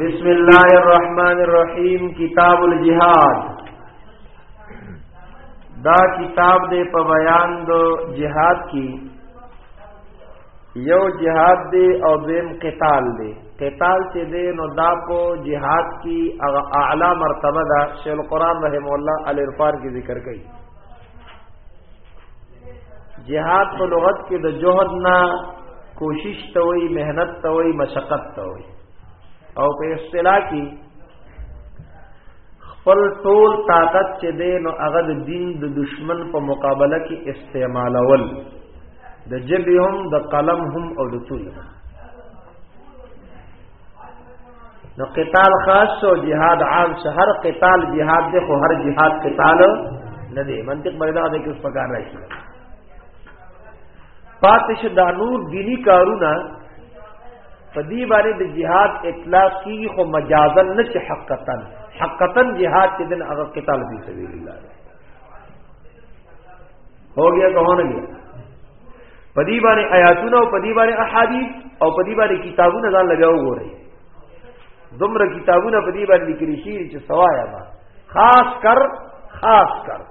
بسم الله الرحمن الرحیم کتاب الجهاد دا کتاب دې په بیان د جهاد کې یو جهاد دی او دیم قتال دی قتال چې دی نو دا په جهاد کې هغه اعلی مرتبه ده شیخ القران رحم الله الارفان کې ذکر کړي جهاد په لغت کې د جهد نه کوشش ته وي مهنت ته وي مشقت ته وي او په اصطلاح کې خپل ټول طاقت چې دی نو هغه د دین د دشمن په مقابله کې استعمالول د جبهم د قلم هم او د توري هم نو قتال خاص او جهاد عام شه هر قتال جهاد دی خو هر جهاد قتال نه دی منطق پیدا دی کې اوس پکار راشي پاتش دا نور دینی کارونه په دې باندې د جهاد اطلاق کیږي خو مجازا نه چې حقیقتا حقیقتا جهاد کې دن هغه قتال دی سبیل الله هو گیا کون گیا پدی باندې آیاتونه او پدی باندې احادیث او پدی باندې کتابونه ځان لګاو غوري دومره کتابونه پدی باندې لیکل شي چې سوایا ما خاص کر خاص کر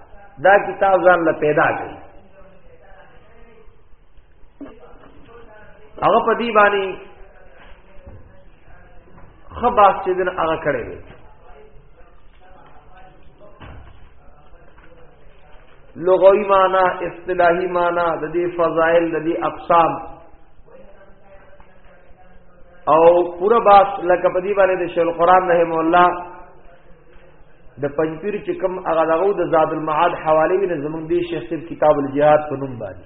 دا کتاب ځان له پیدا کړي هغه په دی باندې خباس چې دن هغه کړی دی لغوی معنی اصطلاحی معنی د دې فضائل د دې اقسام او پورا باس لکه په دې باندې د شیخ القران رحم الله د پنځپیر چې کوم هغه دغه د زاد المعاد حواله وینې زمونږ دی شیخ کتاب الجihad په نوم باندې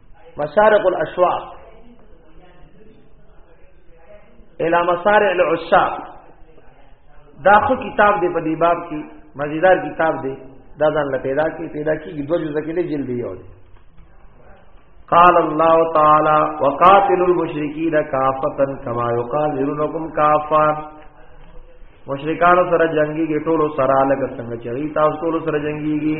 مشارق الاشواق الى مصارع العشاق دا خو کتاب دی په دې باب کې مزیدار کتاب دی دا ځان له پیدا کې پیدا کېږي دوه جزء کې جلد یو دی قال الله تعالی وقاتل المشرکین کافتا کما یقاتلونکم کافا مشرکان سره جنگي کې ټولو سره لګ څنګه چي تاسو ټولو سره جنگيږي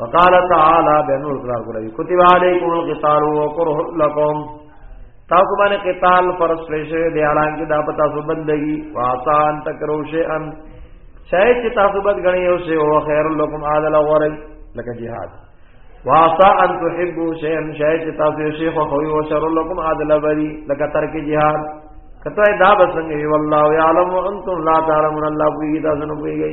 وقال تعالی بنور قرار کوي کتب علیکم القتال وکره لكم تاسو باندې قتال پر سپیشه دی اعلان کې دا پتا سو بندگی واسان تکرو شی ان شاید چې تاسو بد غنی او شی او خیر لكم عادل غره لکه jihad واسا ان تحبوا شيئا شاید چې تاسو شیخ او خوي او شر لكم عادل بری لکه ترک jihad کته دا بسنګ وی والله يعلم وانتم لا تعلمون الله کوي تاسو نه کوي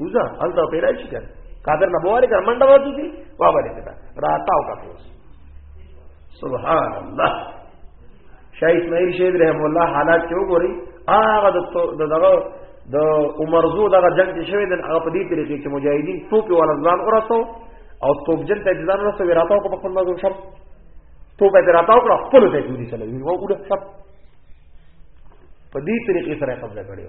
وزا انت پیدا شي کړ قادر نه بواره کړ منډه وځي دي وا باندې کړه راتاو کا فوس سبحان الله شاه اسماعیل شهید رحم الله حالات کې وګوري هغه د دغه د عمر زو دغه جنگ کې شوی د هغه په دې طریقې چې مجاهدین ټوپي ولا ځان ورسو او توپجن ته ځان ورسو وراتاو کو په خپل مزو شپ توپه ته راتاو کړ خپل ته جوړی سره ویو وګوره شپ په دې طریقې سره قبضه کړو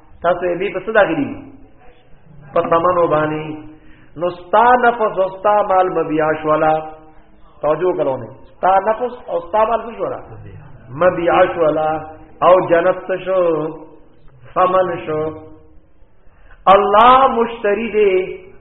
تاسو یې به څه داخلي په سمنو باندې نو ستا نفس او ستا مال مبیا شولا توجه کړو نه ستا نفس او ستا مال څه شولا مبیا شولا او جنت شو فمن شو الله مشتری دی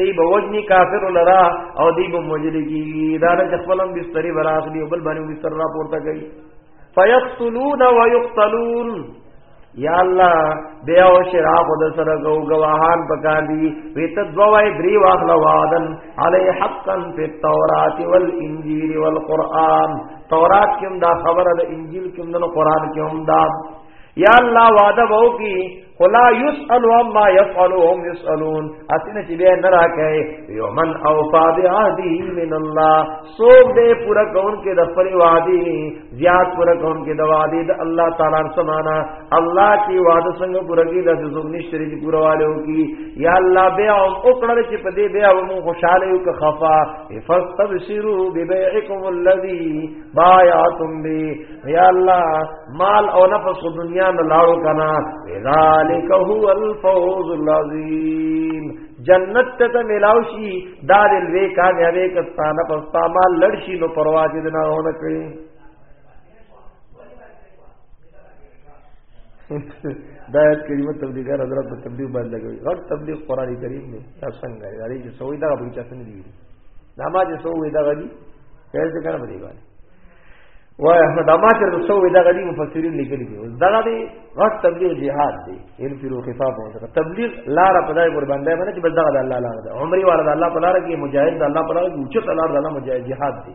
دی به وجنی کافر لرا او دی به مجری کی دا د خپلم بستری براخلی او بل باندې بستر را پورته کوي فیقتلون ويقتلون یا الله بیا او شراب د سره گو گواهان پکار دی ویت دوای دری واخل وادن علی حقا فی التوراۃ والانجیل والقران تورات کوم دا خبره د انجیل کوم د قران کوم دا یا الله وعده وو کی ولا يسأل عما يفعل هم يسألون اسنه چې بیا نه راکې یومن او فاضعه من الله سوق دې پورا کون کې د خپل وادي زیات پورا کون کې د وادي د الله تعالی سمانا الله کی وعده څنګه پورا کې د زوګ نشری دي پورا والو کی یا الله بیا او کړل چې په دې بیا مو خوشاله یو که خفا فاستبشروا ببيعكم الذي بایاتم بی یا الله مال او نفس کو دنیا نه لاړو کنا ذالک هو الفوز العظیم جنت ته ملاو شي دا دل وی کامیابې کستانه پستا مال لړشي نو پروا دې نه ونه کړی دا آیت کریمه تبلیغ حضرت په تبلیغ باندې لګوي غټ تبلیغ قرآن کریم دی تاسو څنګه لري چې سوي دا به چا څنګه دی دا ما چې سوې دا غدي خیر څه کنه پدې باندې وای احمد ما چې سوې دا غدي مفسرین لیکلي دي دا غدي غټ تبلیغ جهاد دی ان پیرو خفاف او سره تبلیغ لار په دای قربان دی باندې چې بس دا الله لار ده عمرې والا الله په لار کې مجاهد الله په لار کې اوچت لار ده الله مجاهد جهاد دی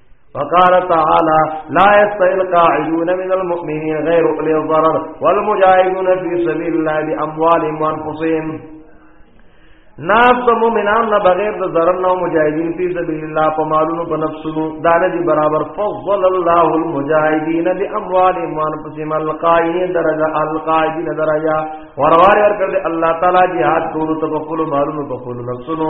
وقال تعالى لا يستوي القاعدون من المؤمنين غير اولي الضرر والمجاهدون في سبيل الله باموالهم وانفسهم ناس د مؤمنان نه بغیر د ضرر نه مجاهدین فی سبیل الله په مالونو په نفسونو دا نه دي برابر فضل الله المجاهدین باموالهم وانفسهم القائین درجه القائین درجه ورواړ ورکړي الله تعالی jihad ټول ته په خپل مالونو په خپل نفسونو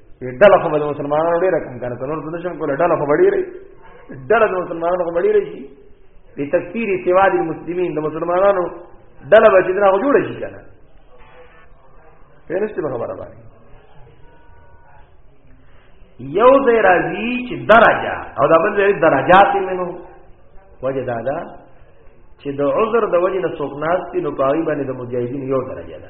ډله خو د مسلمانانو ډېر کم کنه څلور د نشم کوله ډله خو ډېر ډله د مسلمانانو خو ډېر شي په تکفیر سوا د مسلمانین د مسلمانانو ډله به چې دغه جوړ شي کنه پرسته خبره باندې یو ځای راځي چې درجه او دا بل ځای درجات منو وجه دا ده چې د عذر د وجې نه څوک ناس دي نو پاوی باندې د مجاهدین یو درجه ده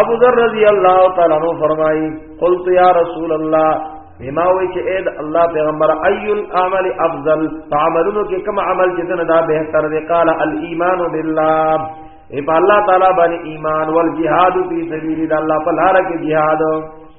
ابو ذر رضی اللہ تعالی عنہ فرمائی قلت یا رسول اللہ بما وی چې اې د الله پیغمبر اي العمل افضل فعملونو کې کوم عمل چې دنه دا به تر دې قال الايمان بالله اے په الله تعالی باندې ایمان ول جهاد فی سبیل الله په لار کې جهاد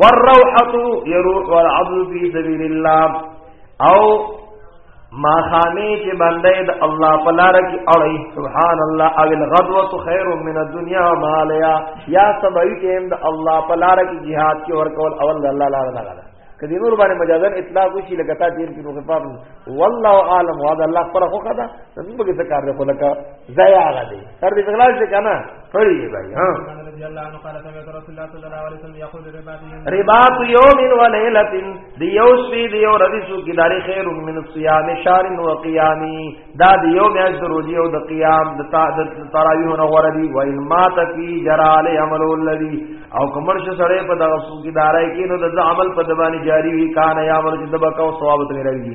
والروحه يروح والعبد في سبيل الله او ما خامه چې بنده د الله په لار کې اړي سبحان الله او الغدوه خير من الدنيا وما عليها یا سبعی ټیم د الله په لار کې jihad کې ورکول اول د الله لار نه غلا کدی نور باندې مجازن اطلاق وشي لکه تا تیر کې نو خفاف والله عالم وعد الله پر خو کدا نن به څه کار دی خلک زای هغه دی تر دې خلاص دې کنه کړی دی بھائی ها ربا په یوم و لیلۃ دی یو سپی دی یو ردی سو کی داری خیر من صیام شهر و قیامی دا دی یوم از روزی او د قیام د تراویح نو ور دی و ان مات فی جرال عمل الذی او کمر ش سره په دغه سو کی دارای کې نو د عمل په دبانی جاری وی کان یا ور چې دبا کو ثواب ته راځي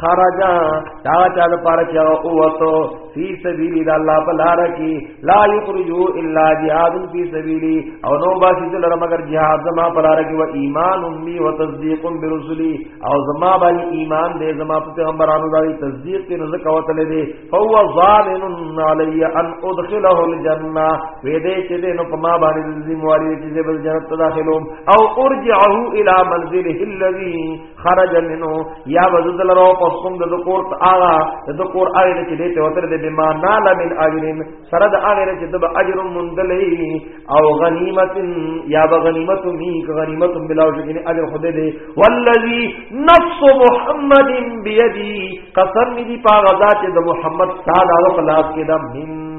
خرجا دا چا د پاره چا اوته فی سبیل د الله په لار کې لا یخرجو الا جهاد فی سبیلی او نو باسی دل مگر جهاد زما په لار کې و ایمان می و تصدیق برسلی او زما باندې ایمان دې زما په پیغمبرانو باندې تصدیق کې نو زکه وته لې فهو ظالم علی ان ادخله الجنه وې دې چې دې نو په ما باندې ذمہ واری چې دې بل جنت داخلوم او ارجعه الی منزله الذی خرج منو یا وزد لرو پس کوم د ذکر آغا د ذکر آغا چې دې ته وتر دې بما نال من اجرن سره د آغا چې د اجر مندلې او غنیمت یا بغنیمت می غنیمت بلا شکین اجر خود دې والذی نفس محمد بیدی قسم دې پاغه ذات د محمد صلی الله علیه وسلم کې د من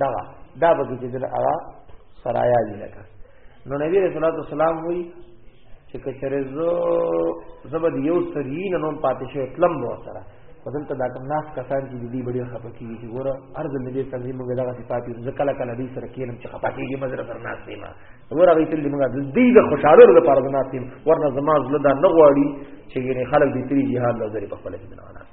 دا دا به کې دل اوا سرایا دی لکه نو نبی رسول الله سلام وی چې کچره زو زبد یو سرین نو پاتې شو تلم وو سره خدل ته دا کوم ناس کسان چې دې بډې خپه کیږي چې ګوره ارز دې تنظیم موږ دغه صفات یې کله کله دې سره کینم چې خپه کیږي مزر پر ناس دی ما ګوره غي تل موږ دې د خوشاله ور پر ناس دی ورنه زما زړه دا نه غواړي چې یې خلک دې تری جهاد لزري په خپل کې نه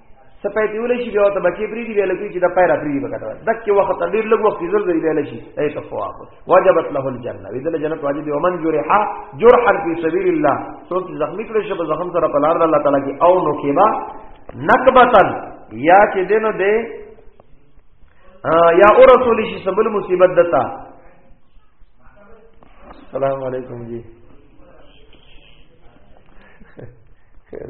سپه ته ولې شي بیا ته بچي پری دی ویل کوي چې دا پیرا پری دی وکړه دکې وخت ډیر لږ وخت زل دی ویل شي ای ته فواق وجبت له الجنه وی دل جنت واجب دی ومن جرحا جرحا فی سبیل الله څوک زخمی کړي شي په زخم سره په لار الله تعالی کې او نو کېبا نکبتن یا چې دینو دې یا او رسول شي سبل مصیبت دتا السلام علیکم جی خیر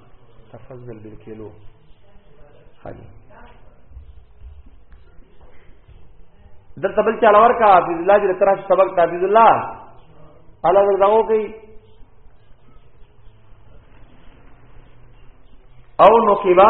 تفضل بالکیلو خالی در تبل چاله ورکا حفظ الله دې تراش سبق حفظ الله الله ورځو کوي او نو کیبا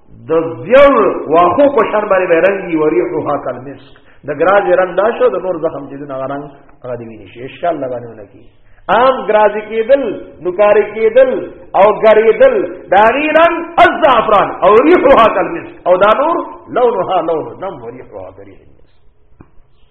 د زیړ واخو په شان باندې به رنګي وریحها کل مسک د ګراز رنگ دا شو د نور زخم چې دغه رنگ هغه دی ویني شي ان شاء الله باندې ولګي عام ګراز کېدل نکار کېدل او ګرېدل دا غي رنگ الزعفران او ریحها کل مسک او دا نور لونها لون نم وریحها ګرېدل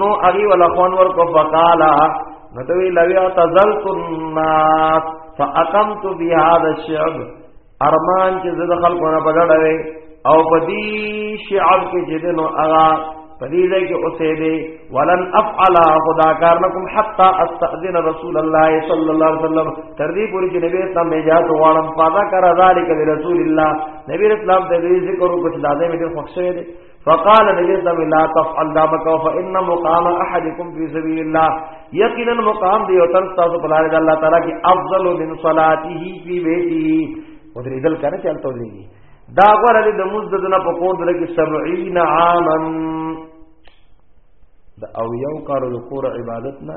نو اغي ولا خون ور کو فقالا نتوی لوی اعتزلت الناس فاقمت بي هذا الشعب ارمان چې زد خلکو نه بغړوي او پدی شعب کې جدنو اغا پدی دې کې اوسې دې ولن افعل خدا کار نکم حتا استاذن رسول الله صلی الله علیه وسلم تر دې پوری چې نبی اسلام نه جات غواړم فاذا کرا ذلک لرسول الله نبی اسلام ته دې ذکر او کچ دادې مې خوښ شوی فقال نبی صلی الله علیه تفعل دا مکو فإن مقام احدکم فی سبیل الله یقینا مقام دی او تن تاسو په لار د الله تعالی کې افضل من صلاته فی بیتی ودری دل کنه چلته دی دا غره د مزددنه په کور دره کې 70 عاما د او یو کارو د کور عبادت نه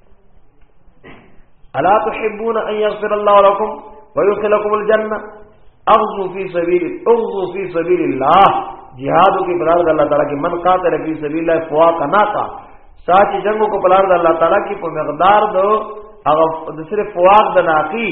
الا تحبون ان يغفر الله لكم ويدخلكم الجنه اغزو فی سبیل اغزو فی سبیل الله جهاد کی بلار الله تعالی کی من قاتل فی سبیل الله فوا کنا کا ساتھ جنگوں کو بلار اللہ تعالی کی په مقدار دو هغه د صرف فواق د ناقی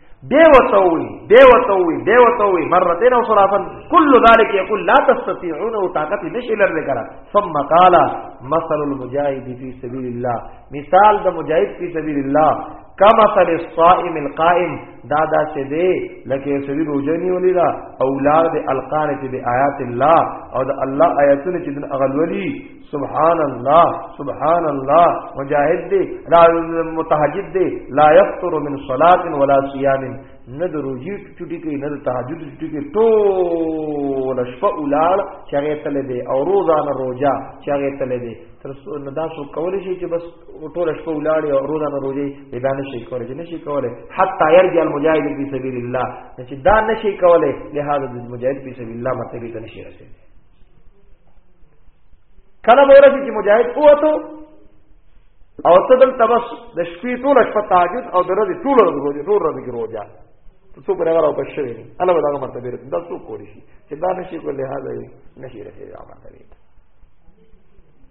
دی وته وي دی وته وي دی وته وي مرتين او ثلاثا كل ذلك يقول لا تستطيعون طاقت نشي لر کرا ثم قال مثل المجاهد في سبيل الله مثال د مجاهد في سبيل الله کما سر الصائم القائم دا دا چې دی لکه سړي روزنی ولیدا اولاد القانت بیاات الله او د الله آیاتونه چې د اغلولي سبحان الله سبحان الله مجاهد دی را متهجد دی لا یفطر من صلاه ولا صيام نه د روزي چټي کوي نه د تهجد چټي کوي ټول شپه ولال چغه تل دی او روزانه روزه چغه تل دی تر څو نه دا سو کول شي چې بس ټول شپه ولال او روزانه روزي پیدا نه شي کولای نه شي کولای حتا يرجع المجاهد في سبيل الله چې دا نه شي کولای لهدا د مجاهد په سبيل الله مرتبه ته نشي رسېږي کله به ورځي چې مجاهد اوته او ته دلته بس د شپې ټول شپه تهجد او د ورځې ټول ورځ روزه ټول ورځ کې روزه ته څوک راغله او بشوي نه الله به دا مرتبه رسې دا څوک کولی شي چې دا نشي کولای هغه نشي رسېږي هغه مرتبه